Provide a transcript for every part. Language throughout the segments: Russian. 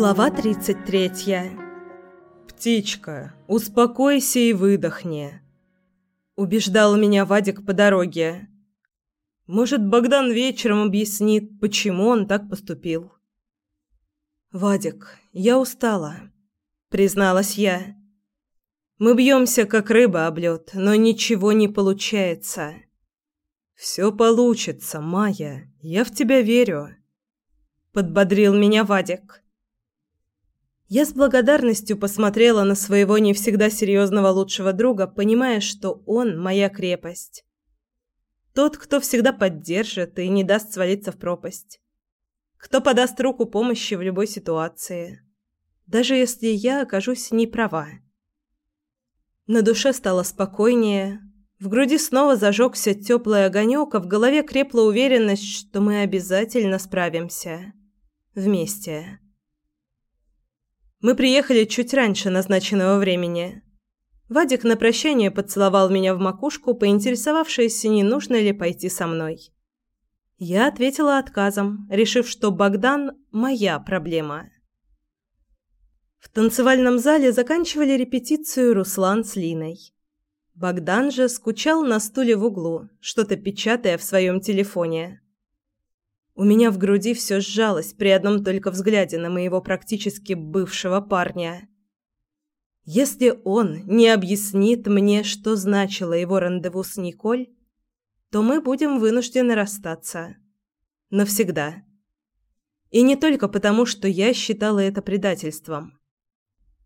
Глава 33. «Птичка, успокойся и выдохни», — убеждал меня Вадик по дороге. «Может, Богдан вечером объяснит, почему он так поступил?» «Вадик, я устала», — призналась я. «Мы бьемся, как рыба об лед, но ничего не получается». «Все получится, Майя, я в тебя верю», — подбодрил меня Вадик. Я с благодарностью посмотрела на своего не всегда серьезного лучшего друга, понимая, что он моя крепость. Тот, кто всегда поддержит и не даст свалиться в пропасть. Кто подаст руку помощи в любой ситуации. Даже если я окажусь не права. На душе стало спокойнее, в груди снова зажегся теплый огонек, а в голове крепла уверенность, что мы обязательно справимся. Вместе. Мы приехали чуть раньше назначенного времени. Вадик на прощание поцеловал меня в макушку, поинтересовавшись, не нужно ли пойти со мной. Я ответила отказом, решив, что Богдан – моя проблема. В танцевальном зале заканчивали репетицию Руслан с Линой. Богдан же скучал на стуле в углу, что-то печатая в своем телефоне. У меня в груди все сжалось при одном только взгляде на моего практически бывшего парня. Если он не объяснит мне, что значило его рандеву с Николь, то мы будем вынуждены расстаться. Навсегда. И не только потому, что я считала это предательством.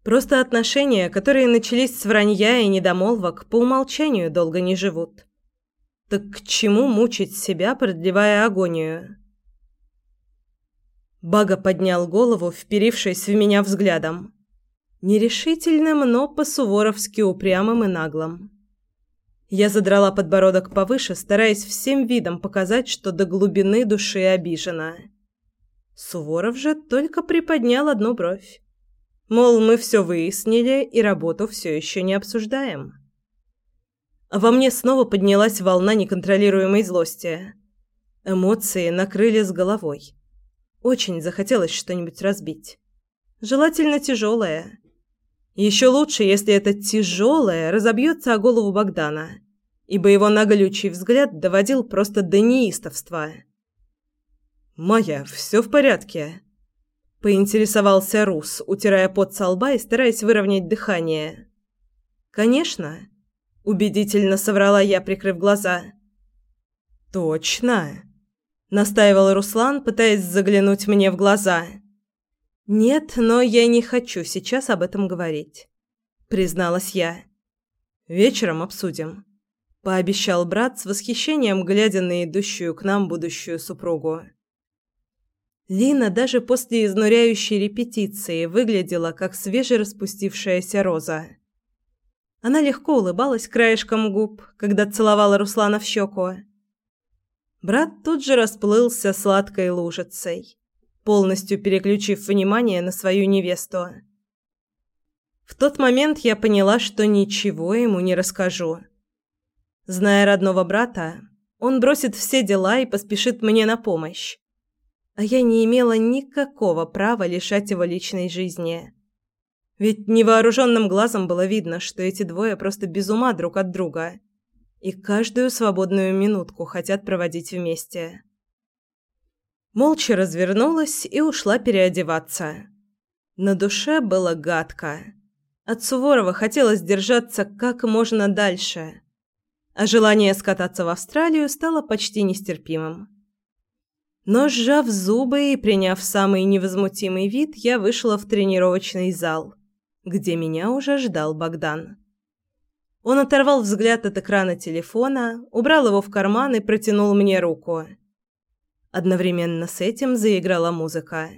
Просто отношения, которые начались с вранья и недомолвок, по умолчанию долго не живут. Так к чему мучить себя, продлевая агонию? Бага поднял голову, вперившись в меня взглядом. Нерешительным, но по-суворовски упрямым и наглым. Я задрала подбородок повыше, стараясь всем видом показать, что до глубины души обижена. Суворов же только приподнял одну бровь. Мол, мы все выяснили и работу все еще не обсуждаем. во мне снова поднялась волна неконтролируемой злости. Эмоции накрыли с головой. Очень захотелось что-нибудь разбить. Желательно тяжелое. Еще лучше, если это тяжелое разобьется о голову Богдана, ибо его наголючий взгляд доводил просто до неистовства. «Майя, все в порядке?» – поинтересовался Рус, утирая пот со лба и стараясь выровнять дыхание. «Конечно», – убедительно соврала я, прикрыв глаза. «Точно?» Настаивал Руслан, пытаясь заглянуть мне в глаза. Нет, но я не хочу сейчас об этом говорить, призналась я. Вечером обсудим, пообещал брат с восхищением, глядя на идущую к нам будущую супругу. Лина даже после изнуряющей репетиции выглядела как свежераспустившаяся роза. Она легко улыбалась краешком губ, когда целовала Руслана в щеку. Брат тут же расплылся сладкой лужицей, полностью переключив внимание на свою невесту. В тот момент я поняла, что ничего ему не расскажу. Зная родного брата, он бросит все дела и поспешит мне на помощь. А я не имела никакого права лишать его личной жизни. Ведь невооруженным глазом было видно, что эти двое просто без ума друг от друга – и каждую свободную минутку хотят проводить вместе. Молча развернулась и ушла переодеваться. На душе было гадко. От Суворова хотелось держаться как можно дальше, а желание скататься в Австралию стало почти нестерпимым. Но сжав зубы и приняв самый невозмутимый вид, я вышла в тренировочный зал, где меня уже ждал Богдан. Он оторвал взгляд от экрана телефона, убрал его в карман и протянул мне руку. Одновременно с этим заиграла музыка.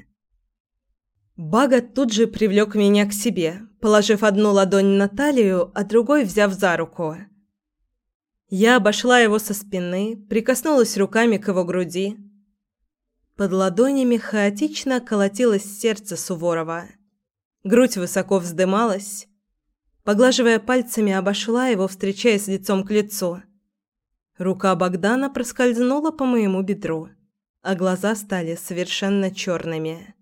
Бага тут же привлек меня к себе, положив одну ладонь на талию, а другой взяв за руку. Я обошла его со спины, прикоснулась руками к его груди. Под ладонями хаотично колотилось сердце Суворова. Грудь высоко вздымалась, Поглаживая пальцами, обошла его, встречаясь лицом к лицу. Рука Богдана проскользнула по моему бедру, а глаза стали совершенно черными.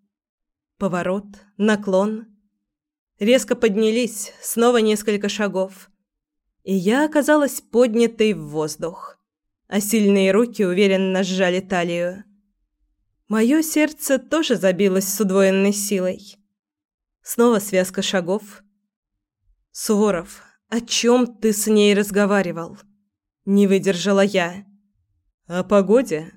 Поворот, наклон. Резко поднялись, снова несколько шагов. И я оказалась поднятой в воздух, а сильные руки уверенно сжали талию. Мое сердце тоже забилось с удвоенной силой. Снова связка шагов. «Суворов, о чем ты с ней разговаривал?» Не выдержала я. «О погоде?»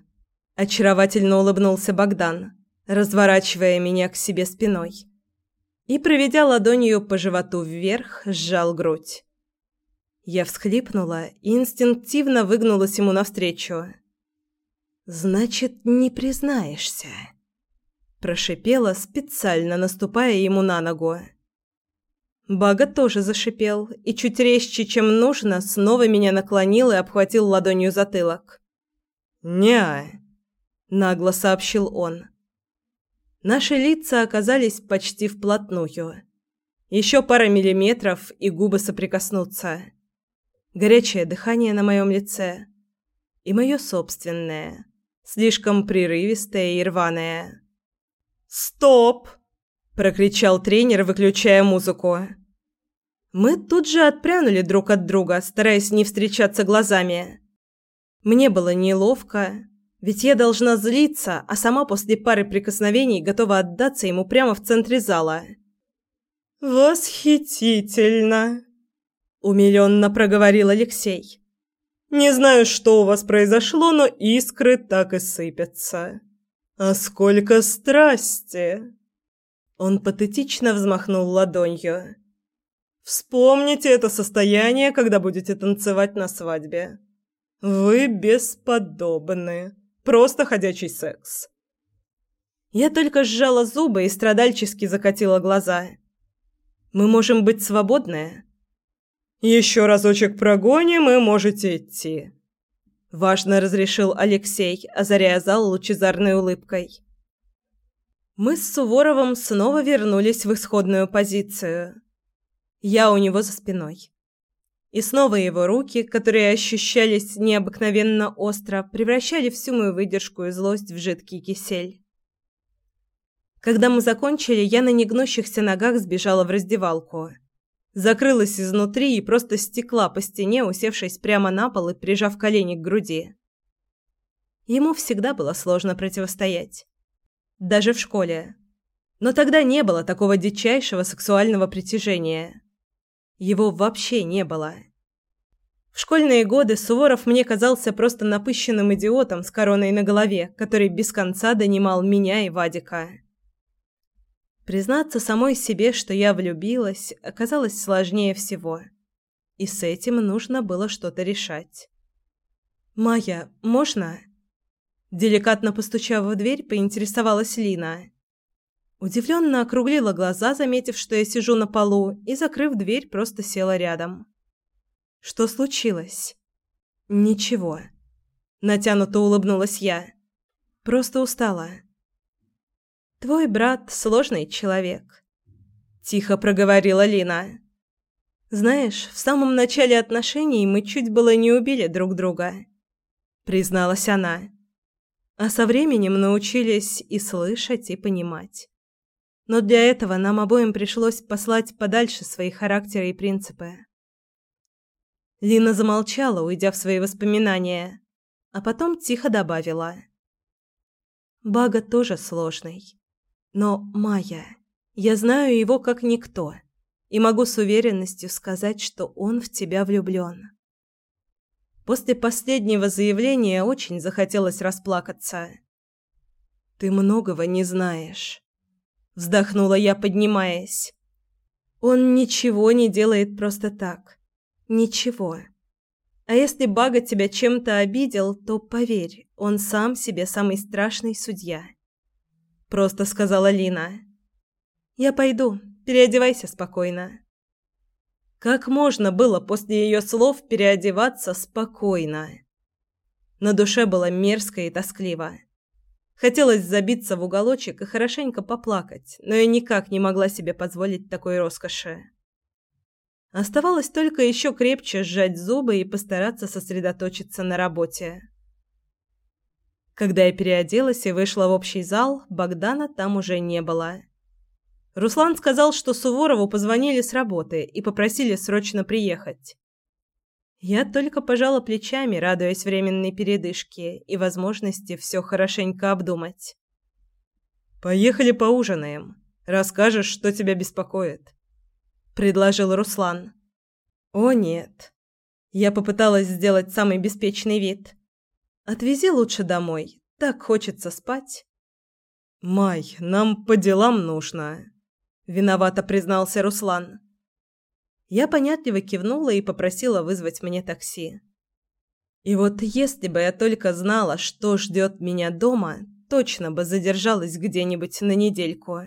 Очаровательно улыбнулся Богдан, разворачивая меня к себе спиной. И, проведя ладонью по животу вверх, сжал грудь. Я всхлипнула и инстинктивно выгнулась ему навстречу. «Значит, не признаешься?» Прошипела, специально наступая ему на ногу. Бага тоже зашипел и чуть резче, чем нужно, снова меня наклонил и обхватил ладонью затылок. «Не-а», нагло сообщил он. Наши лица оказались почти вплотную. Еще пара миллиметров, и губы соприкоснутся. Горячее дыхание на моем лице. И мое собственное, слишком прерывистое и рваное. «Стоп!» – прокричал тренер, выключая музыку. Мы тут же отпрянули друг от друга, стараясь не встречаться глазами. Мне было неловко, ведь я должна злиться, а сама после пары прикосновений готова отдаться ему прямо в центре зала. «Восхитительно!» – умилённо проговорил Алексей. «Не знаю, что у вас произошло, но искры так и сыпятся. А сколько страсти!» Он патетично взмахнул ладонью. «Вспомните это состояние, когда будете танцевать на свадьбе. Вы бесподобны!» Просто ходячий секс. Я только сжала зубы и страдальчески закатила глаза. Мы можем быть свободны. Еще разочек прогоним, и можете идти. Важно разрешил Алексей, озаряя зал лучезарной улыбкой. Мы с Суворовым снова вернулись в исходную позицию. Я у него за спиной. И снова его руки, которые ощущались необыкновенно остро, превращали всю мою выдержку и злость в жидкий кисель. Когда мы закончили, я на негнущихся ногах сбежала в раздевалку. Закрылась изнутри и просто стекла по стене, усевшись прямо на пол и прижав колени к груди. Ему всегда было сложно противостоять. Даже в школе. Но тогда не было такого дичайшего сексуального притяжения. Его вообще не было. В школьные годы Суворов мне казался просто напыщенным идиотом с короной на голове, который без конца донимал меня и Вадика. Признаться самой себе, что я влюбилась, оказалось сложнее всего. И с этим нужно было что-то решать. «Майя, можно?» Деликатно постучав в дверь, поинтересовалась Лина. Удивленно округлила глаза, заметив, что я сижу на полу, и, закрыв дверь, просто села рядом. «Что случилось?» «Ничего». Натянуто улыбнулась я. «Просто устала». «Твой брат – сложный человек», – тихо проговорила Лина. «Знаешь, в самом начале отношений мы чуть было не убили друг друга», – призналась она. «А со временем научились и слышать, и понимать». Но для этого нам обоим пришлось послать подальше свои характеры и принципы. Лина замолчала, уйдя в свои воспоминания, а потом тихо добавила. Бага тоже сложный. Но Майя, я знаю его как никто, и могу с уверенностью сказать, что он в тебя влюблён. После последнего заявления очень захотелось расплакаться. Ты многого не знаешь вздохнула я, поднимаясь. Он ничего не делает просто так. Ничего. А если Бага тебя чем-то обидел, то поверь, он сам себе самый страшный судья. Просто сказала Лина. Я пойду, переодевайся спокойно. Как можно было после ее слов переодеваться спокойно? На душе было мерзко и тоскливо. Хотелось забиться в уголочек и хорошенько поплакать, но я никак не могла себе позволить такой роскоши. Оставалось только еще крепче сжать зубы и постараться сосредоточиться на работе. Когда я переоделась и вышла в общий зал, Богдана там уже не было. Руслан сказал, что Суворову позвонили с работы и попросили срочно приехать. Я только пожала плечами, радуясь временной передышке и возможности все хорошенько обдумать. «Поехали поужинаем. Расскажешь, что тебя беспокоит», — предложил Руслан. «О, нет». Я попыталась сделать самый беспечный вид. «Отвези лучше домой. Так хочется спать». «Май, нам по делам нужно», — виновато признался Руслан. Я понятливо кивнула и попросила вызвать мне такси. И вот если бы я только знала, что ждет меня дома, точно бы задержалась где-нибудь на недельку.